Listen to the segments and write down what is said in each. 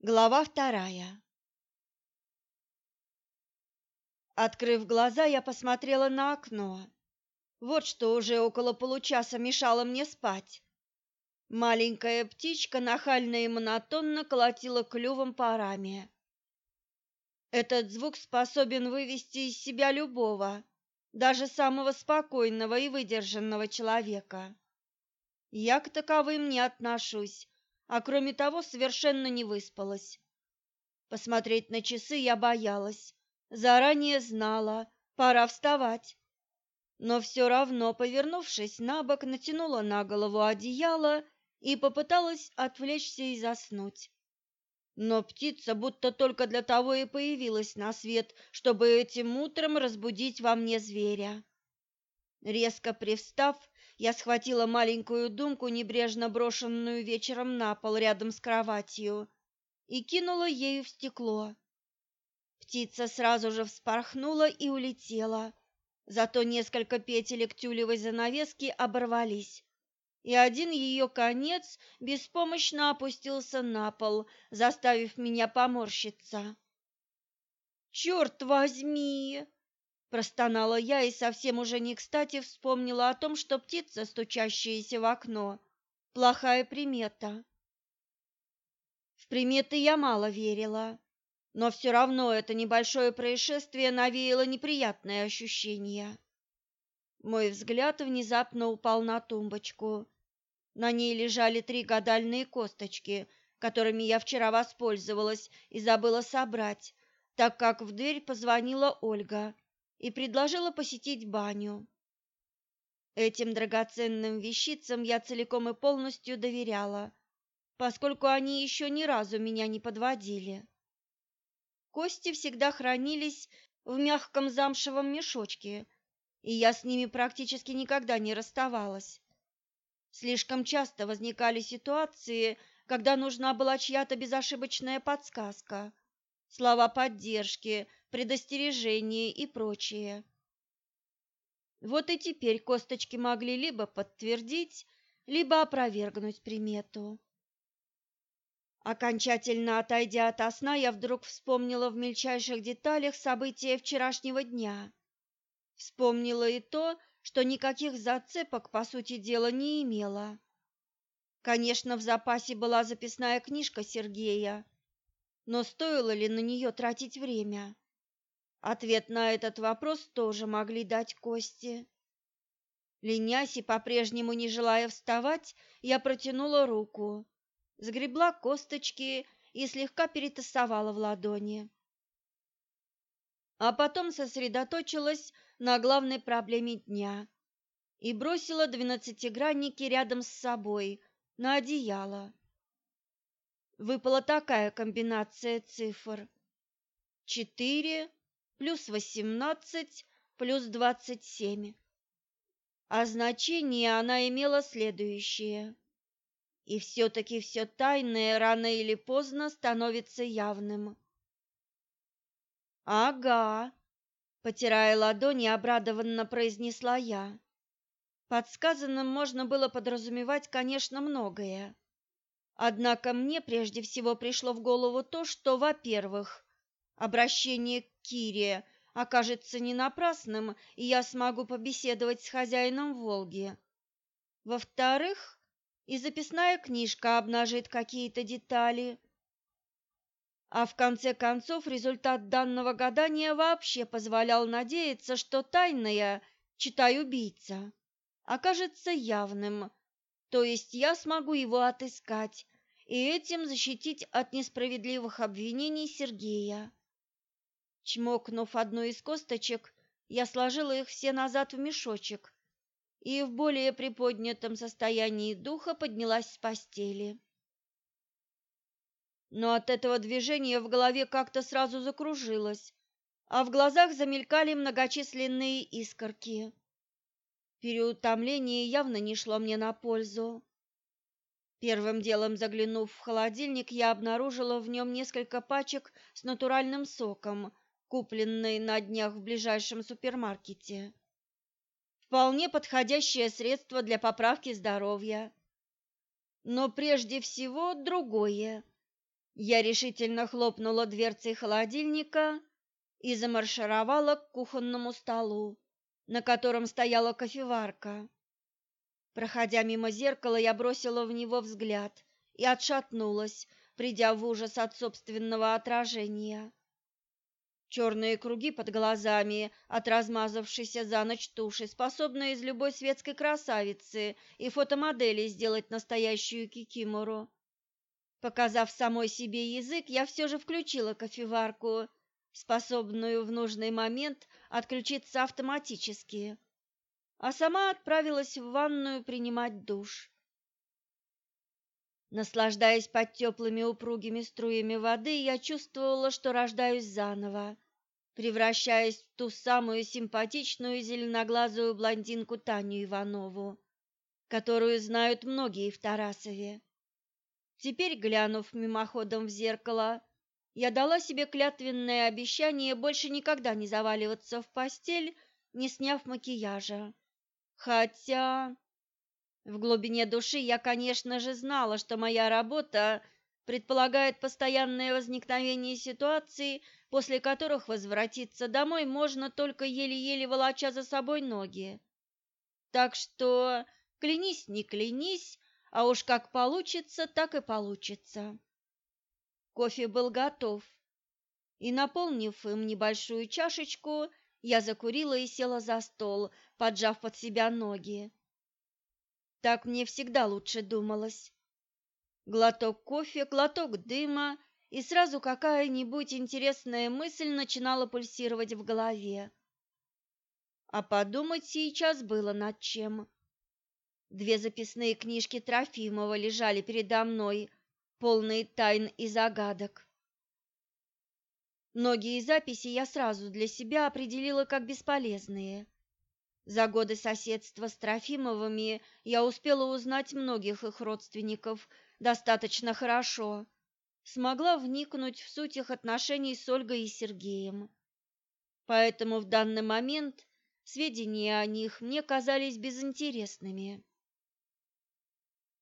Глава вторая. Открыв глаза, я посмотрела на окно. Вот что уже около получаса мешало мне спать. Маленькая птичка нахально и монотонно колотила клювом по раме. Этот звук способен вывести из себя любого, даже самого спокойного и выдержанного человека. Я к таковым не отношусь, а кроме того совершенно не выспалась. Посмотреть на часы я боялась, заранее знала, пора вставать. Но все равно, повернувшись на бок, натянула на голову одеяло и попыталась отвлечься и заснуть. Но птица будто только для того и появилась на свет, чтобы этим утром разбудить во мне зверя. Резко привстав, я схватила маленькую думку, небрежно брошенную вечером на пол рядом с кроватью, и кинула ею в стекло. Птица сразу же вспорхнула и улетела, зато несколько петелек тюлевой занавески оборвались, и один ее конец беспомощно опустился на пол, заставив меня поморщиться. «Черт возьми!» Простонала я и совсем уже не кстати вспомнила о том, что птица, стучащаяся в окно, плохая примета. В приметы я мало верила, но все равно это небольшое происшествие навеяло неприятное ощущение. Мой взгляд внезапно упал на тумбочку. На ней лежали три гадальные косточки, которыми я вчера воспользовалась и забыла собрать, так как в дверь позвонила Ольга и предложила посетить баню. Этим драгоценным вещицам я целиком и полностью доверяла, поскольку они еще ни разу меня не подводили. Кости всегда хранились в мягком замшевом мешочке, и я с ними практически никогда не расставалась. Слишком часто возникали ситуации, когда нужна была чья-то безошибочная подсказка, слова поддержки, предостережение и прочее. Вот и теперь косточки могли либо подтвердить, либо опровергнуть примету. Окончательно отойдя от сна, я вдруг вспомнила в мельчайших деталях события вчерашнего дня. Вспомнила и то, что никаких зацепок, по сути дела, не имела. Конечно, в запасе была записная книжка Сергея, но стоило ли на нее тратить время? Ответ на этот вопрос тоже могли дать кости. Ленясь по-прежнему не желая вставать, я протянула руку, сгребла косточки и слегка перетасовала в ладони. А потом сосредоточилась на главной проблеме дня и бросила двенадцатигранники рядом с собой на одеяло. Выпала такая комбинация цифр. Четыре плюс восемнадцать плюс двадцать семь. А значение она имела следующее. И все-таки все тайное рано или поздно становится явным. «Ага», — потирая ладони, обрадованно произнесла я. Подсказанным можно было подразумевать, конечно, многое. Однако мне прежде всего пришло в голову то, что, во-первых, обращение к Кире окажется не напрасным, и я смогу побеседовать с хозяином Волги. Во-вторых, и записная книжка обнажит какие-то детали. А в конце концов результат данного гадания вообще позволял надеяться, что тайная, читай убийца, окажется явным, то есть я смогу его отыскать и этим защитить от несправедливых обвинений Сергея. Чмокнув одну из косточек, я сложила их все назад в мешочек и в более приподнятом состоянии духа поднялась с постели. Но от этого движения в голове как-то сразу закружилось, а в глазах замелькали многочисленные искорки. Переутомление явно не шло мне на пользу. Первым делом заглянув в холодильник, я обнаружила в нем несколько пачек с натуральным соком, купленной на днях в ближайшем супермаркете. Вполне подходящее средство для поправки здоровья. Но прежде всего другое, Я решительно хлопнула дверцей холодильника и замаршировала к кухонному столу, на котором стояла кофеварка. Проходя мимо зеркала, я бросила в него взгляд и отшатнулась, придя в ужас от собственного отражения. Черные круги под глазами от размазавшейся за ночь туши, способные из любой светской красавицы и фотомодели сделать настоящую кикимору. Показав самой себе язык, я все же включила кофеварку, способную в нужный момент отключиться автоматически, а сама отправилась в ванную принимать душ. Наслаждаясь под теплыми упругими струями воды, я чувствовала, что рождаюсь заново, превращаясь в ту самую симпатичную зеленоглазую блондинку Таню Иванову, которую знают многие в Тарасове. Теперь, глянув мимоходом в зеркало, я дала себе клятвенное обещание больше никогда не заваливаться в постель, не сняв макияжа. Хотя в глубине души я, конечно же, знала, что моя работа предполагает постоянное возникновение ситуаций, после которых возвратиться домой можно только еле-еле волоча за собой ноги. Так что, клянись, не клянись, а уж как получится, так и получится. Кофе был готов, и, наполнив им небольшую чашечку, я закурила и села за стол, поджав под себя ноги. Так мне всегда лучше думалось. Глоток кофе, глоток дыма, и сразу какая-нибудь интересная мысль начинала пульсировать в голове. А подумать сейчас было над чем. Две записные книжки Трофимова лежали передо мной, полные тайн и загадок. Многие записи я сразу для себя определила как бесполезные. За годы соседства с Трофимовыми я успела узнать многих их родственников достаточно хорошо, смогла вникнуть в суть их отношений с Ольгой и Сергеем. Поэтому в данный момент сведения о них мне казались безинтересными.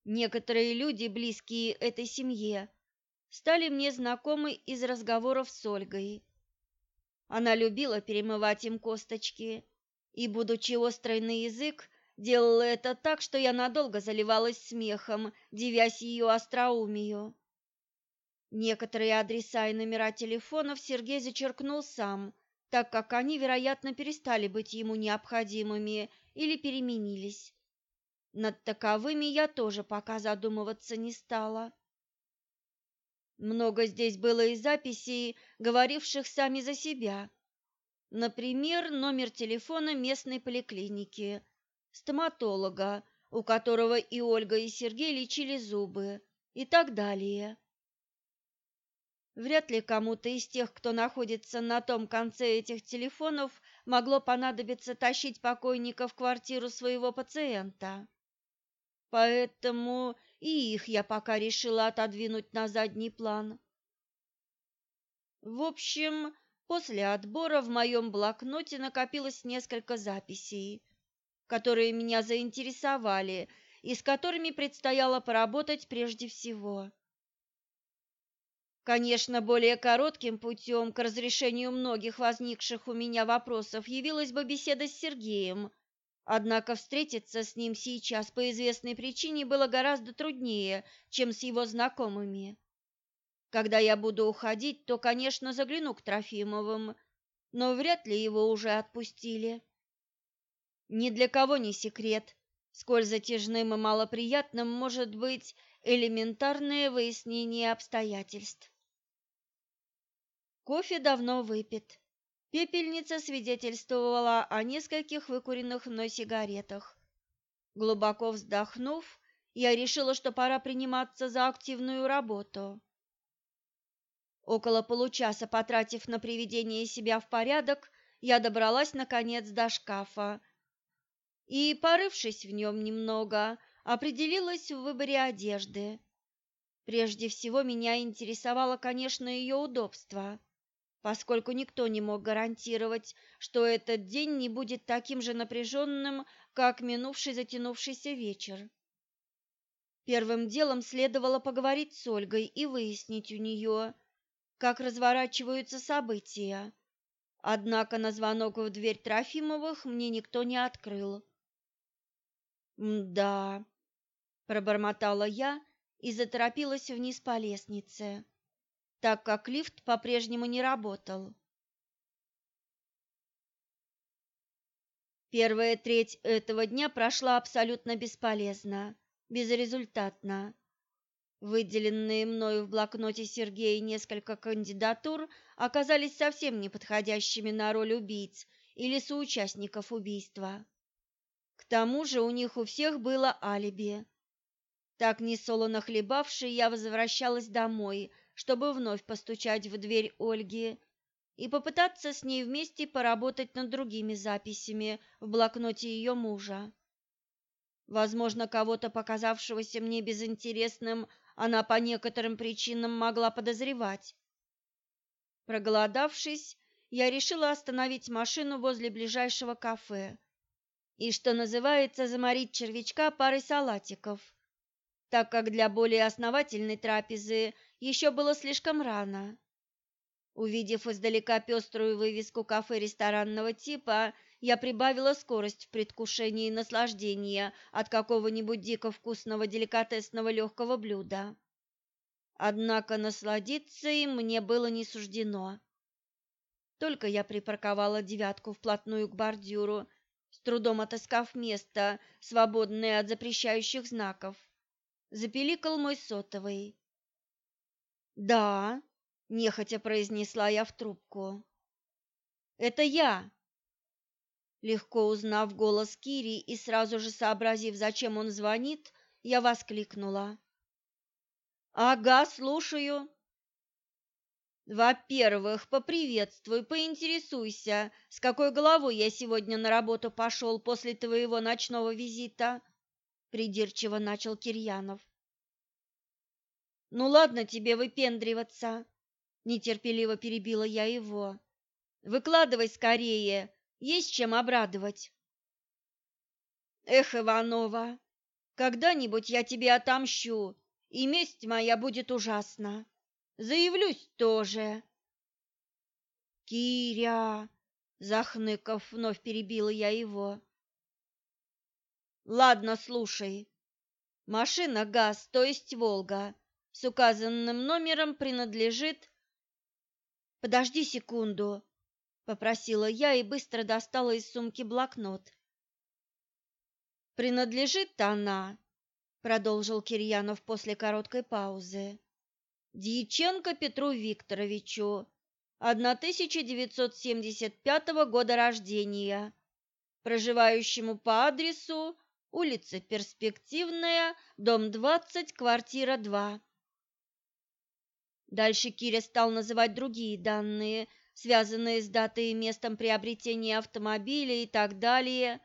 Некоторые люди, близкие этой семье, стали мне знакомы из разговоров с Ольгой. Она любила перемывать им косточки, и, будучи острой на язык, делала это так, что я надолго заливалась смехом, дивясь ее остроумию. Некоторые адреса и номера телефонов Сергей зачеркнул сам, так как они, вероятно, перестали быть ему необходимыми или переменились. Над таковыми я тоже пока задумываться не стала. Много здесь было и записей, говоривших сами за себя. Например, номер телефона местной поликлиники, стоматолога, у которого и Ольга, и Сергей лечили зубы, и так далее. Вряд ли кому-то из тех, кто находится на том конце этих телефонов, могло понадобиться тащить покойника в квартиру своего пациента поэтому и их я пока решила отодвинуть на задний план. В общем, после отбора в моем блокноте накопилось несколько записей, которые меня заинтересовали и с которыми предстояло поработать прежде всего. Конечно, более коротким путем к разрешению многих возникших у меня вопросов явилась бы беседа с Сергеем – Однако встретиться с ним сейчас по известной причине было гораздо труднее, чем с его знакомыми. Когда я буду уходить, то, конечно, загляну к Трофимовым, но вряд ли его уже отпустили. Ни для кого не секрет, сколь затяжным и малоприятным может быть элементарное выяснение обстоятельств. Кофе давно выпит. Пепельница свидетельствовала о нескольких выкуренных мной сигаретах. Глубоко вздохнув, я решила, что пора приниматься за активную работу. Около получаса потратив на приведение себя в порядок, я добралась наконец до шкафа и, порывшись в нем немного, определилась в выборе одежды. Прежде всего меня интересовало, конечно, ее удобство поскольку никто не мог гарантировать, что этот день не будет таким же напряженным, как минувший затянувшийся вечер. Первым делом следовало поговорить с Ольгой и выяснить у нее, как разворачиваются события. Однако на звонок в дверь Трофимовых мне никто не открыл. «Да», — пробормотала я и заторопилась вниз по лестнице, так как лифт по-прежнему не работал. Первая треть этого дня прошла абсолютно бесполезно, безрезультатно. Выделенные мною в блокноте Сергея несколько кандидатур оказались совсем неподходящими на роль убийц или соучастников убийства. К тому же у них у всех было алиби. Так несолоно хлебавши, я возвращалась домой, чтобы вновь постучать в дверь Ольги и попытаться с ней вместе поработать над другими записями в блокноте ее мужа. Возможно, кого-то показавшегося мне безинтересным она по некоторым причинам могла подозревать. Проголодавшись, я решила остановить машину возле ближайшего кафе и, что называется, заморить червячка парой салатиков, так как для более основательной трапезы еще было слишком рано. Увидев издалека пеструю вывеску кафе ресторанного типа, я прибавила скорость в предвкушении наслаждения от какого-нибудь дико вкусного деликатесного легкого блюда. Однако насладиться им мне было не суждено. Только я припарковала девятку вплотную к бордюру, с трудом отыскав место, свободное от запрещающих знаков. Запеликал мой сотовый. «Да», нехотя произнесла я в трубку. Это я. Легко узнав голос Кири и сразу же сообразив, зачем он звонит, я воскликнула. Ага, слушаю. Во-первых, поприветствуй, поинтересуйся, с какой головой я сегодня на работу пошел после твоего ночного визита, придирчиво начал Кирьянов. Ну ладно тебе выпендриваться нетерпеливо перебила я его. Выкладывай скорее, есть чем обрадовать. Эх, Иванова, когда-нибудь я тебе отомщу, и месть моя будет ужасна. Заявлюсь тоже. Киря, захныков, вновь перебила я его. Ладно, слушай. Машина ГАЗ, то есть Волга, с указанным номером принадлежит Подожди секунду, попросила я и быстро достала из сумки блокнот. Принадлежит она, продолжил Кирьянов после короткой паузы. Дьяченко Петру Викторовичу, 1975 года рождения, проживающему по адресу улица Перспективная, дом 20, квартира 2. Дальше Киря стал называть другие данные, связанные с датой и местом приобретения автомобиля и так далее.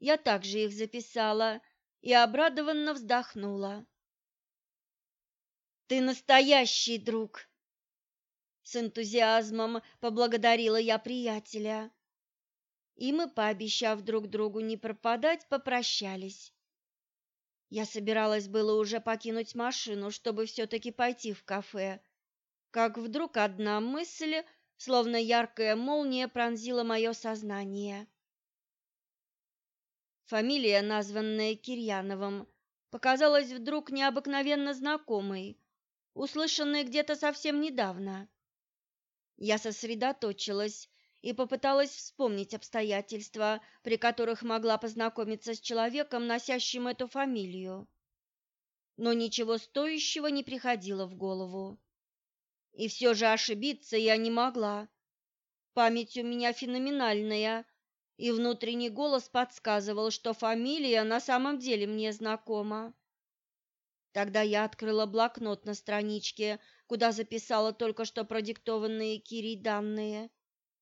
Я также их записала и обрадованно вздохнула. «Ты настоящий друг!» С энтузиазмом поблагодарила я приятеля. И мы, пообещав друг другу не пропадать, попрощались. Я собиралась было уже покинуть машину, чтобы все-таки пойти в кафе, как вдруг одна мысль, словно яркая молния, пронзила мое сознание. Фамилия, названная Кирьяновым, показалась вдруг необыкновенно знакомой, услышанной где-то совсем недавно. Я сосредоточилась и попыталась вспомнить обстоятельства, при которых могла познакомиться с человеком, носящим эту фамилию. Но ничего стоящего не приходило в голову. И все же ошибиться я не могла. Память у меня феноменальная, и внутренний голос подсказывал, что фамилия на самом деле мне знакома. Тогда я открыла блокнот на страничке, куда записала только что продиктованные Кирей данные,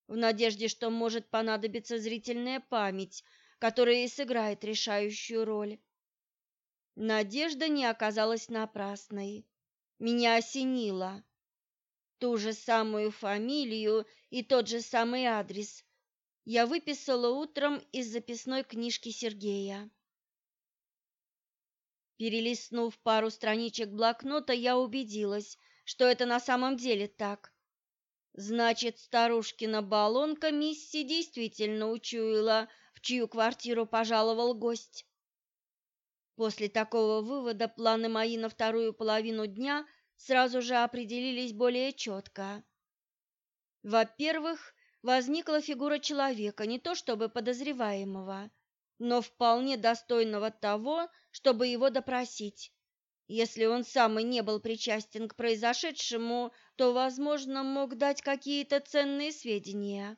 в надежде, что может понадобиться зрительная память, которая и сыграет решающую роль. Надежда не оказалась напрасной. Меня осенило ту же самую фамилию и тот же самый адрес я выписала утром из записной книжки Сергея. Перелистнув пару страничек блокнота, я убедилась, что это на самом деле так. Значит, старушкина баллонка Мисси действительно учуяла, в чью квартиру пожаловал гость. После такого вывода планы мои на вторую половину дня сразу же определились более четко. Во-первых, возникла фигура человека, не то чтобы подозреваемого, но вполне достойного того, чтобы его допросить. Если он сам и не был причастен к произошедшему, то, возможно, мог дать какие-то ценные сведения.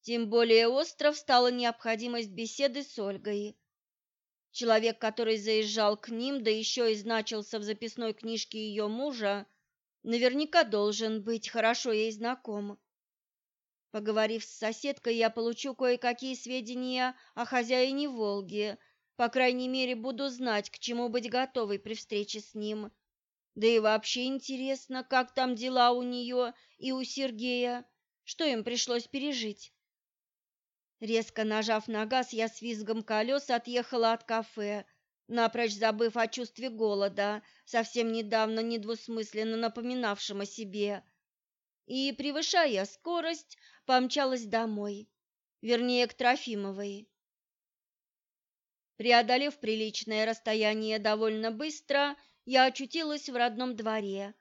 Тем более остров стала необходимость беседы с Ольгой. Человек, который заезжал к ним, да еще и значился в записной книжке ее мужа, наверняка должен быть хорошо ей знаком. Поговорив с соседкой, я получу кое-какие сведения о хозяине Волги, по крайней мере, буду знать, к чему быть готовой при встрече с ним. Да и вообще интересно, как там дела у нее и у Сергея, что им пришлось пережить. Резко нажав на газ, я с визгом колес отъехала от кафе, напрочь забыв о чувстве голода, совсем недавно недвусмысленно напоминавшем о себе, и, превышая скорость, помчалась домой, вернее, к Трофимовой. Преодолев приличное расстояние довольно быстро, я очутилась в родном дворе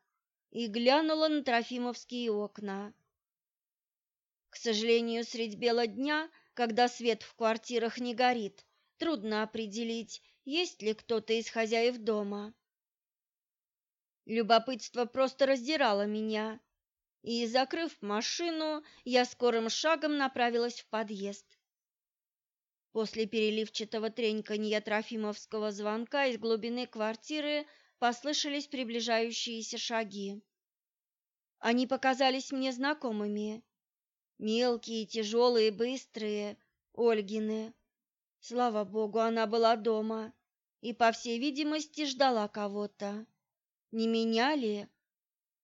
и глянула на Трофимовские окна. К сожалению, средь бела дня, когда свет в квартирах не горит, трудно определить, есть ли кто-то из хозяев дома. Любопытство просто раздирало меня, и, закрыв машину, я скорым шагом направилась в подъезд. После переливчатого треньканья Трофимовского звонка из глубины квартиры послышались приближающиеся шаги. Они показались мне знакомыми. Мелкие, тяжелые, быстрые, Ольгины. Слава богу, она была дома и, по всей видимости, ждала кого-то. Не меня ли?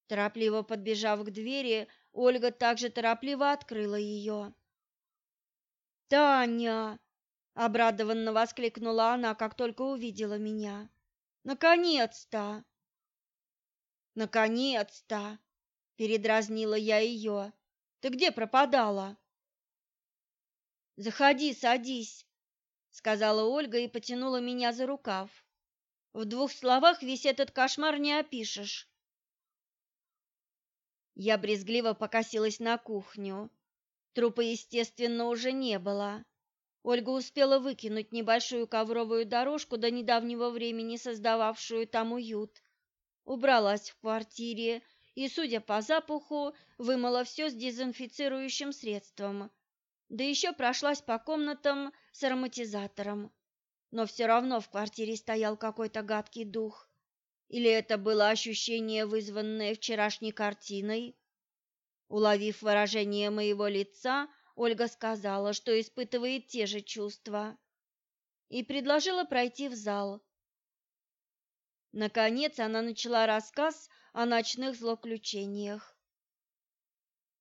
Торопливо подбежав к двери, Ольга также торопливо открыла ее. «Таня!» Обрадованно воскликнула она, как только увидела меня. Наконец-то! Наконец-то! Передразнила я ее. Ты где пропадала? Заходи, садись, сказала Ольга и потянула меня за рукав. В двух словах весь этот кошмар не опишешь. Я брезгливо покосилась на кухню. Трупа, естественно, уже не было. Ольга успела выкинуть небольшую ковровую дорожку до недавнего времени создававшую там уют. Убралась в квартире и, судя по запаху, вымыла все с дезинфицирующим средством. Да еще прошлась по комнатам с ароматизатором. Но все равно в квартире стоял какой-то гадкий дух. Или это было ощущение, вызванное вчерашней картиной? Уловив выражение моего лица, Ольга сказала, что испытывает те же чувства, и предложила пройти в зал. Наконец она начала рассказ о ночных злоключениях.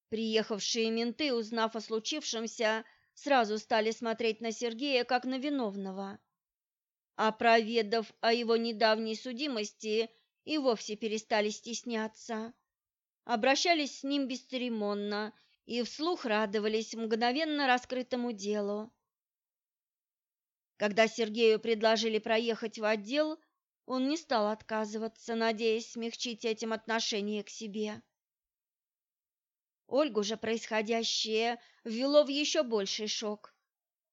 Приехавшие менты, узнав о случившемся, сразу стали смотреть на Сергея как на виновного. А проведав о его недавней судимости, и вовсе перестали стесняться. Обращались с ним бесцеремонно и вслух радовались мгновенно раскрытому делу. Когда Сергею предложили проехать в отдел, он не стал отказываться, надеясь смягчить этим отношение к себе. Ольгу же происходящее ввело в еще больший шок.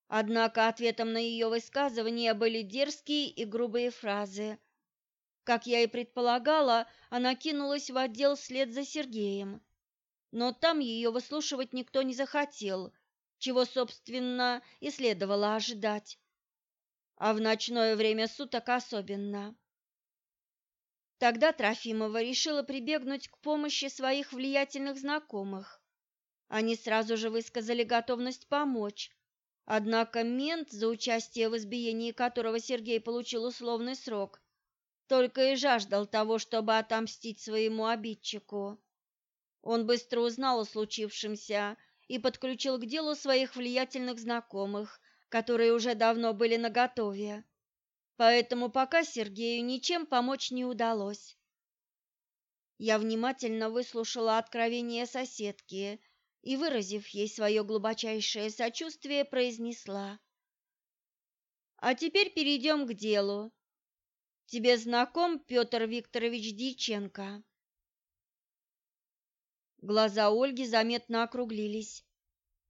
Однако ответом на ее высказывания были дерзкие и грубые фразы. Как я и предполагала, она кинулась в отдел вслед за Сергеем но там ее выслушивать никто не захотел, чего, собственно, и следовало ожидать. А в ночное время суток особенно. Тогда Трофимова решила прибегнуть к помощи своих влиятельных знакомых. Они сразу же высказали готовность помочь. Однако мент, за участие в избиении которого Сергей получил условный срок, только и жаждал того, чтобы отомстить своему обидчику. Он быстро узнал о случившемся и подключил к делу своих влиятельных знакомых, которые уже давно были наготове. Поэтому пока Сергею ничем помочь не удалось. Я внимательно выслушала откровение соседки и, выразив ей свое глубочайшее сочувствие, произнесла. «А теперь перейдем к делу. Тебе знаком Петр Викторович Дьяченко?» Глаза Ольги заметно округлились.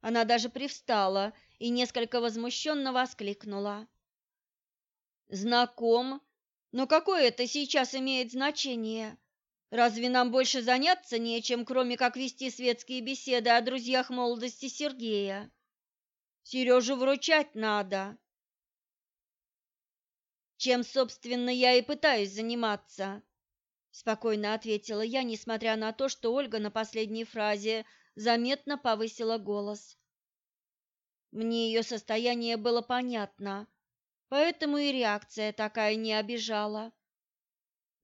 Она даже привстала и несколько возмущенно воскликнула. «Знаком? Но какое это сейчас имеет значение? Разве нам больше заняться нечем, кроме как вести светские беседы о друзьях молодости Сергея? Сережу вручать надо. Чем, собственно, я и пытаюсь заниматься, спокойно ответила я, несмотря на то, что Ольга на последней фразе заметно повысила голос. Мне ее состояние было понятно, поэтому и реакция такая не обижала.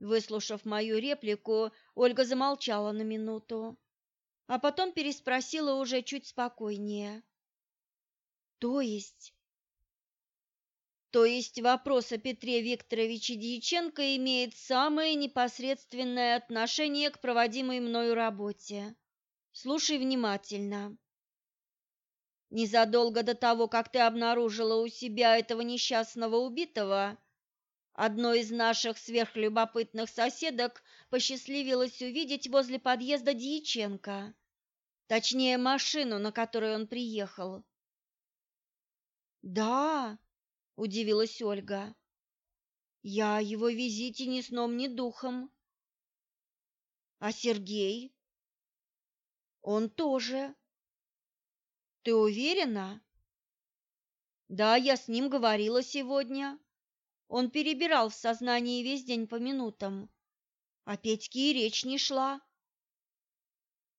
Выслушав мою реплику, Ольга замолчала на минуту, а потом переспросила уже чуть спокойнее. То есть то есть вопрос о Петре Викторовиче Дьяченко имеет самое непосредственное отношение к проводимой мною работе. Слушай внимательно. Незадолго до того, как ты обнаружила у себя этого несчастного убитого, Одной из наших сверхлюбопытных соседок посчастливилось увидеть возле подъезда Дьяченко, точнее машину, на которой он приехал. «Да», — удивилась Ольга, — «я его визите ни сном, ни духом». «А Сергей?» «Он тоже». «Ты уверена?» «Да, я с ним говорила сегодня». Он перебирал в сознании весь день по минутам. а Петьке и речь не шла.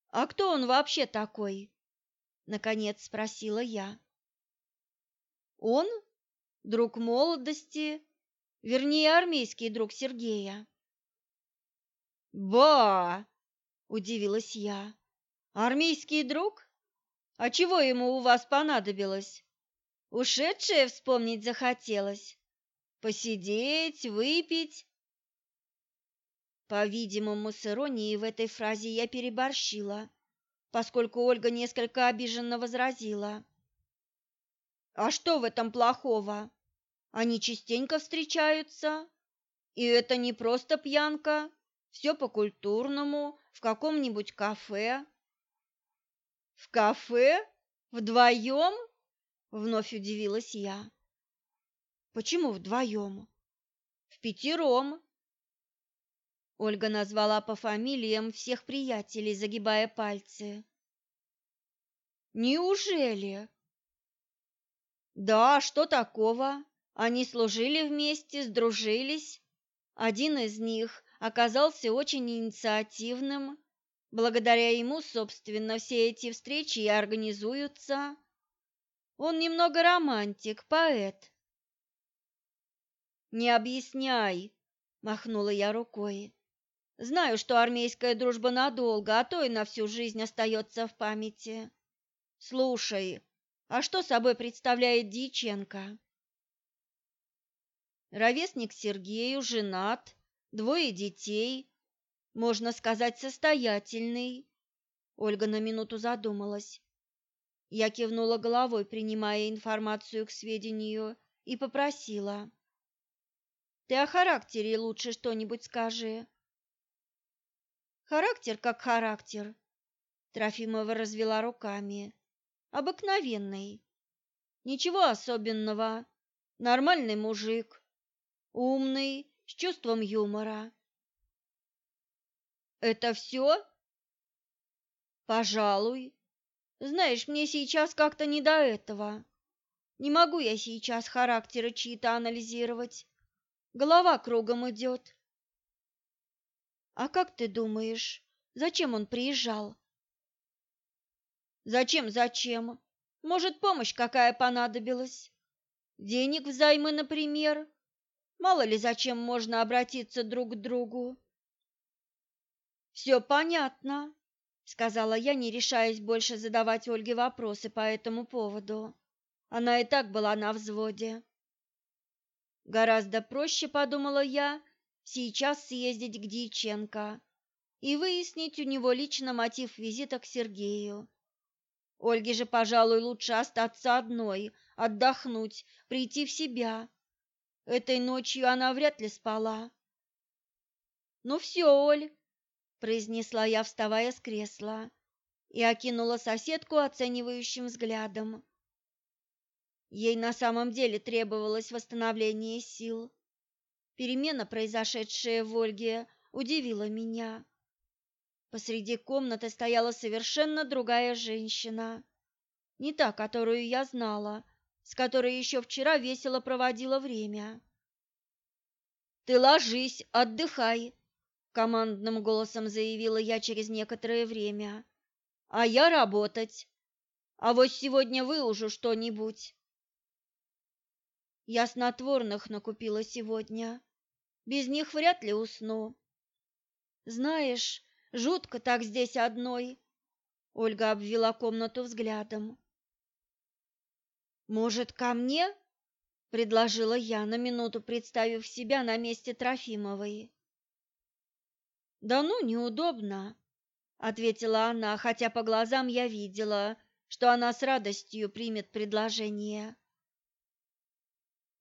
«А кто он вообще такой?» — наконец спросила я. «Он? Друг молодости, вернее, армейский друг Сергея». «Ба!» — удивилась я. «Армейский друг? А чего ему у вас понадобилось? Ушедшее вспомнить захотелось?» Посидеть, выпить. По-видимому, с иронией в этой фразе я переборщила, поскольку Ольга несколько обиженно возразила. А что в этом плохого? Они частенько встречаются, и это не просто пьянка, все по-культурному, в каком-нибудь кафе. В кафе? Вдвоем? Вновь удивилась я. Почему вдвоем? В пятером. Ольга назвала по фамилиям всех приятелей, загибая пальцы. Неужели? Да, что такого? Они служили вместе, сдружились. Один из них оказался очень инициативным. Благодаря ему, собственно, все эти встречи и организуются. Он немного романтик, поэт. Не объясняй, махнула я рукой. Знаю, что армейская дружба надолго, а то и на всю жизнь остается в памяти. Слушай, а что собой представляет Дьяченко? Ровесник Сергею, женат, двое детей, можно сказать, состоятельный. Ольга на минуту задумалась. Я кивнула головой, принимая информацию к сведению, и попросила: ты о характере лучше что-нибудь скажи. Характер как характер. Трофимова развела руками. Обыкновенный. Ничего особенного. Нормальный мужик. Умный, с чувством юмора. Это все? Пожалуй. Знаешь, мне сейчас как-то не до этого. Не могу я сейчас характеры чьи-то анализировать. Голова кругом идет. А как ты думаешь, зачем он приезжал? Зачем, зачем? Может, помощь какая понадобилась? Денег взаймы, например? Мало ли зачем можно обратиться друг к другу. «Все понятно, сказала я, не решаясь больше задавать Ольге вопросы по этому поводу. Она и так была на взводе. Гораздо проще, подумала я, сейчас съездить к Дьяченко и выяснить у него лично мотив визита к Сергею. Ольге же, пожалуй, лучше остаться одной, отдохнуть, прийти в себя. Этой ночью она вряд ли спала. «Ну все, Оль», — произнесла я, вставая с кресла, и окинула соседку оценивающим взглядом. Ей на самом деле требовалось восстановление сил. Перемена, произошедшая в Ольге, удивила меня. Посреди комнаты стояла совершенно другая женщина. Не та, которую я знала, с которой еще вчера весело проводила время. «Ты ложись, отдыхай», — командным голосом заявила я через некоторое время. «А я работать. А вот сегодня выужу что-нибудь». Я снотворных накупила сегодня. Без них вряд ли усну. Знаешь, жутко так здесь одной. Ольга обвела комнату взглядом. Может, ко мне? предложила я на минуту, представив себя на месте Трофимовой. Да ну, неудобно, ответила она, хотя по глазам я видела, что она с радостью примет предложение.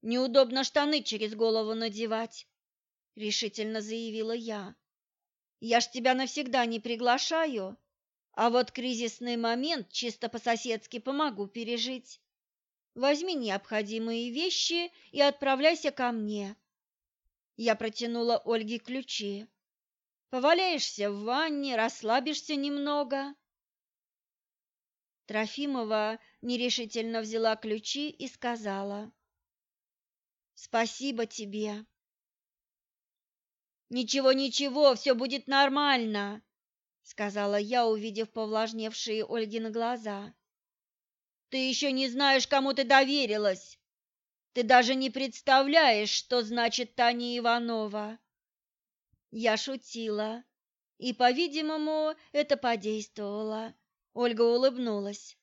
Неудобно штаны через голову надевать, решительно заявила я. Я ж тебя навсегда не приглашаю, а вот кризисный момент чисто по-соседски помогу пережить. Возьми необходимые вещи и отправляйся ко мне. Я протянула Ольге ключи. Поваляешься в ванне, расслабишься немного. Трофимова нерешительно взяла ключи и сказала: Спасибо тебе. Ничего, ничего, все будет нормально, сказала я, увидев повлажневшие Ольгины глаза. Ты еще не знаешь, кому ты доверилась. Ты даже не представляешь, что значит Таня Иванова. Я шутила, и, по-видимому, это подействовало. Ольга улыбнулась.